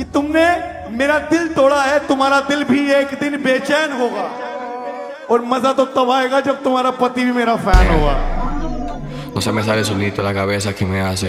कि तुमने मेरा दिल तोड़ा है, तुम्हारा दिल भी एक दिन बेचैन होगा। और मज़ा तो तब आएगा जब तुम्हारा पति भी मेरा फ़ैन होगा। उसे मैं सारे सुनी तो लगा वैसा कि मैं यहाँ से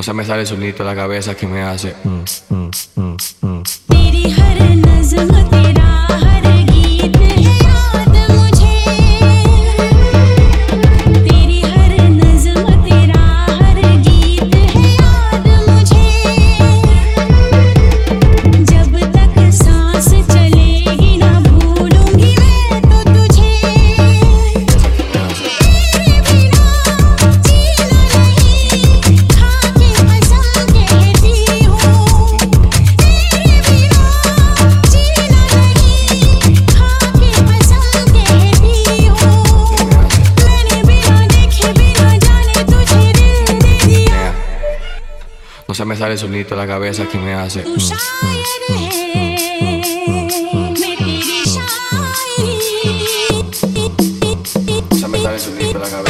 No se me sale el sonito de la cabeza que me hace. mm, mm, mm, ya me sale el sonito de la cabeza que me hace. Ya me sale el sonito de la cabeza.